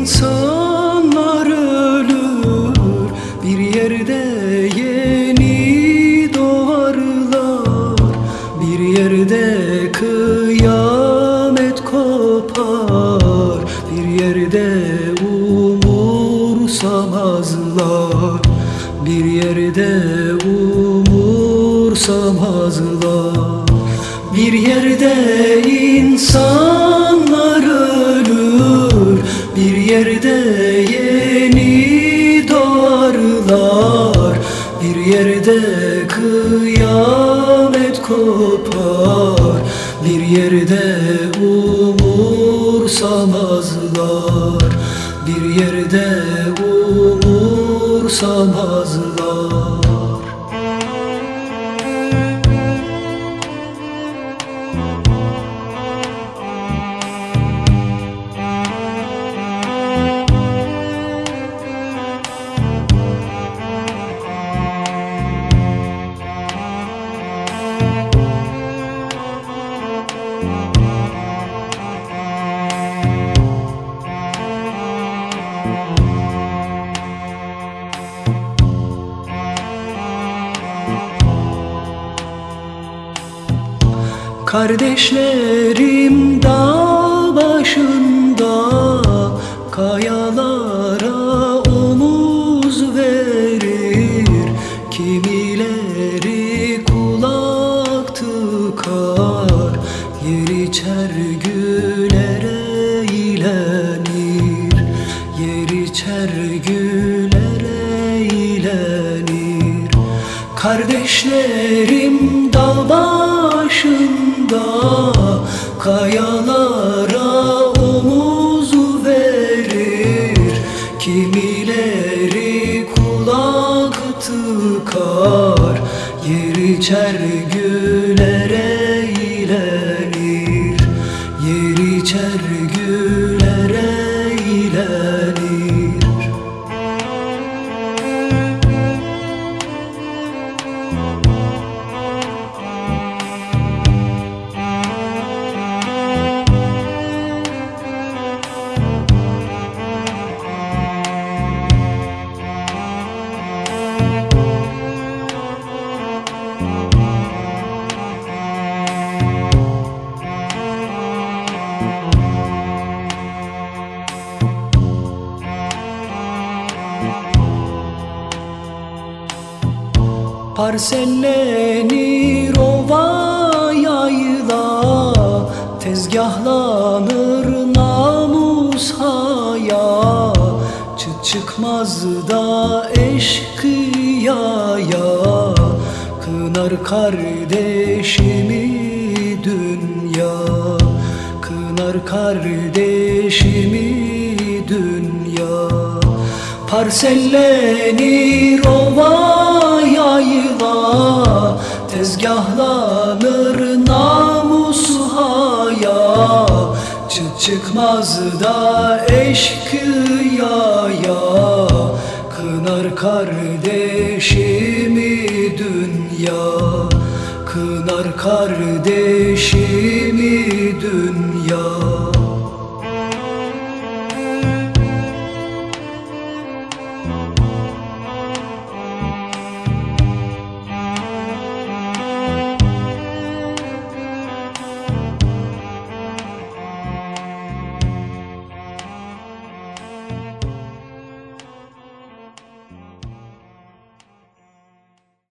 insanlar ölür. Bir yerde yeni doğarlar. Bir yerde kıyamet kopar. Bir yerde umursamazlar. Bir yerde umursamazlar. Bir yerde insanlar yerde yeni doğarlar Bir yerde kıyamet kopar Bir yerde umursamazlar Bir yerde umursamazlar Kardeşlerim dağ başında Kayalara omuz verir. Kimileri kulak tıkar Yer içer gülere eğlenir Yer içer gülere eğlenir Kardeşlerim dağ başında Kayalara omuz verir. Kimileri kulak tıkar Yer içer gülere Parsellenir ova yayla Tezgahlanır namus haya. Çıt çıkmaz da eşkıyaya Kınar kardeşimi dünya. Kınar kardeşimi dünya. Parsellenir ova yayla Tezgahlanır namus haya. Çıt çıkmaz da eşkıyaya. Kınar kardeşimi dünya. Kınar kardeşimi dünya